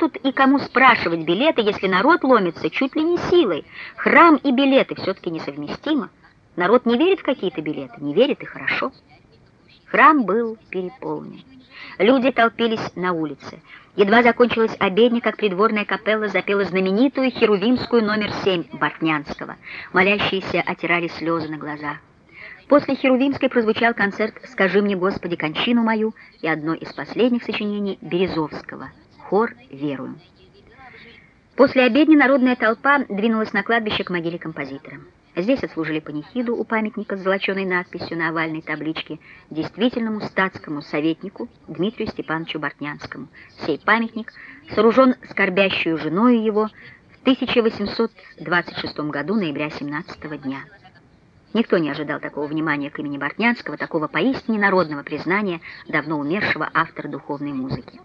тут и кому спрашивать билеты, если народ ломится чуть ли не силой? Храм и билеты все-таки несовместимо. Народ не верит в какие-то билеты, не верит и хорошо. Храм был переполнен. Люди толпились на улице. Едва закончилась обедня, как придворная капелла запела знаменитую херувимскую номер семь Бортнянского. Молящиеся отирали слезы на глазах. После Херувимской прозвучал концерт «Скажи мне, Господи, кончину мою» и одно из последних сочинений Березовского «Хор верую». После обедни народная толпа двинулась на кладбище к могиле композитора. Здесь отслужили панихиду у памятника с золоченой надписью на овальной табличке действительному статскому советнику Дмитрию Степановичу Бортнянскому. Сей памятник сооружен скорбящую женою его в 1826 году, ноября 17 дня. Никто не ожидал такого внимания к имени Бортнянского, такого поистине народного признания давно умершего автора духовной музыки.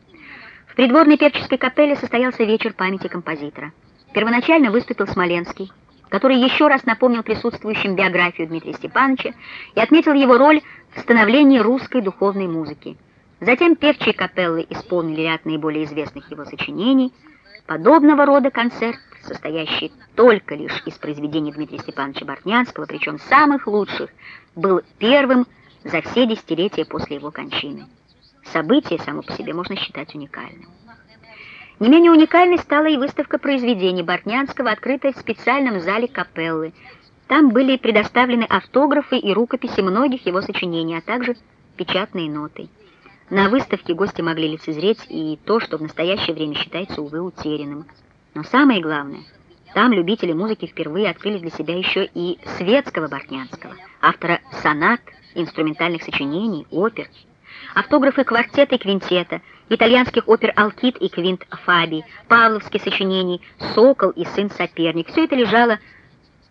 В придворной певческой капелле состоялся вечер памяти композитора. Первоначально выступил Смоленский, который еще раз напомнил присутствующим биографию Дмитрия Степановича и отметил его роль в становлении русской духовной музыки. Затем певчие капеллы исполнили ряд наиболее известных его сочинений. Подобного рода концерт состоящий только лишь из произведений Дмитрия Степановича Бортнянского, причем самых лучших, был первым за все десятилетия после его кончины. Событие само по себе можно считать уникальным. Не менее уникальной стала и выставка произведений Бортнянского, открытая в специальном зале капеллы. Там были предоставлены автографы и рукописи многих его сочинений, а также печатные ноты. На выставке гости могли лицезреть и то, что в настоящее время считается, увы, утерянным – но самое главное, там любители музыки впервые открыли для себя еще и светского Бортнянского, автора сонат, инструментальных сочинений, опер, автографы квартета и квинтета, итальянских опер «Алкид» и «Квинт Фаби», павловских сочинений «Сокол» и «Сын соперник». Все это лежало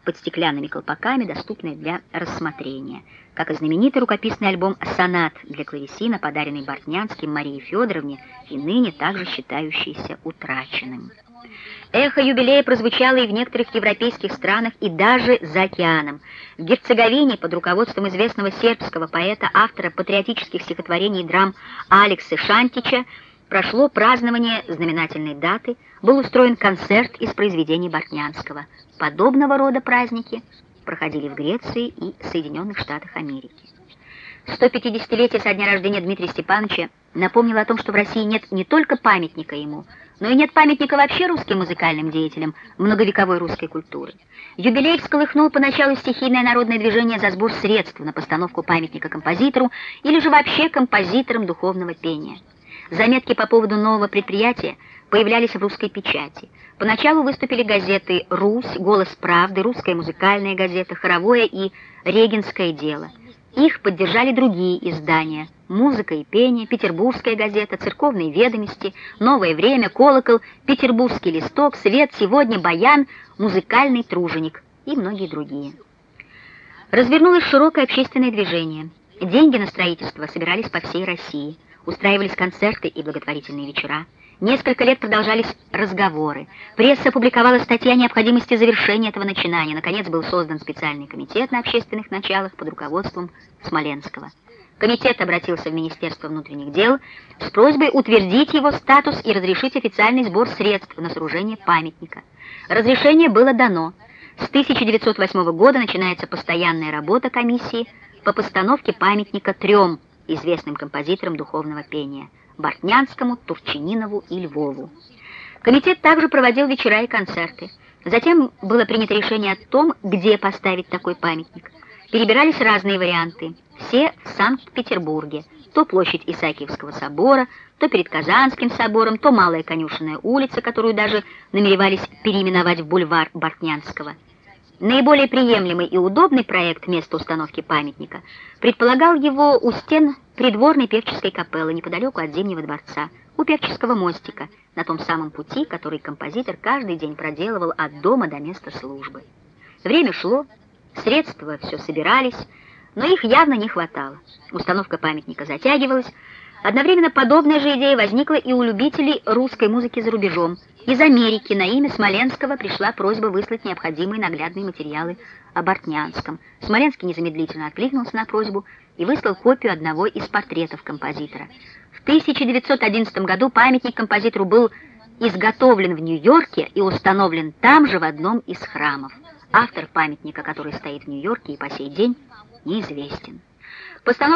под стеклянными колпаками, доступное для рассмотрения, как и знаменитый рукописный альбом «Сонат» для клавесина, подаренный Бортнянским Марии Федоровне и ныне также считающийся утраченным. Эхо юбилея прозвучало и в некоторых европейских странах, и даже за океаном. В Герцеговине под руководством известного сербского поэта, автора патриотических стихотворений и драм Алекса Шантича, прошло празднование знаменательной даты, был устроен концерт из произведений Бортнянского. Подобного рода праздники проходили в Греции и Соединенных Штатах Америки. 150-летие со дня рождения Дмитрия Степановича напомнило о том, что в России нет не только памятника ему, но и нет памятника вообще русским музыкальным деятелям многовековой русской культуры. Юбилей всколыхнул поначалу стихийное народное движение за сбор средств на постановку памятника композитору или же вообще композиторам духовного пения. Заметки по поводу нового предприятия появлялись в русской печати. Поначалу выступили газеты «Русь», «Голос правды», «Русская музыкальная газета», «Хоровое» и «Регенское дело». Их поддержали другие издания «Музыка и пение», «Петербургская газета», «Церковные ведомости», «Новое время», «Колокол», «Петербургский листок», «Свет», «Сегодня», «Баян», «Музыкальный труженик» и многие другие. Развернулось широкое общественное движение. Деньги на строительство собирались по всей России. Устраивались концерты и благотворительные вечера. Несколько лет продолжались разговоры. Пресса опубликовала статьи о необходимости завершения этого начинания. Наконец был создан специальный комитет на общественных началах под руководством Смоленского. Комитет обратился в Министерство внутренних дел с просьбой утвердить его статус и разрешить официальный сбор средств на сооружение памятника. Разрешение было дано. С 1908 года начинается постоянная работа комиссии по постановке памятника трем известным композиторам духовного пения – Бортнянскому, Турчининову и Львову. Комитет также проводил вечера и концерты. Затем было принято решение о том, где поставить такой памятник. Перебирались разные варианты, все в Санкт-Петербурге. То площадь Исаакиевского собора, то перед Казанским собором, то Малая Конюшенная улица, которую даже намеревались переименовать в бульвар Бортнянского. Наиболее приемлемый и удобный проект места установки памятника предполагал его у стен придворной певческой капеллы неподалеку от Зимнего дворца, у певческого мостика, на том самом пути, который композитор каждый день проделывал от дома до места службы. Время шло, средства все собирались, но их явно не хватало. Установка памятника затягивалась, Одновременно подобная же идея возникла и у любителей русской музыки за рубежом. Из Америки на имя Смоленского пришла просьба выслать необходимые наглядные материалы о Бортнянском. Смоленский незамедлительно откликнулся на просьбу и выслал копию одного из портретов композитора. В 1911 году памятник композитору был изготовлен в Нью-Йорке и установлен там же в одном из храмов. Автор памятника, который стоит в Нью-Йорке и по сей день, неизвестен.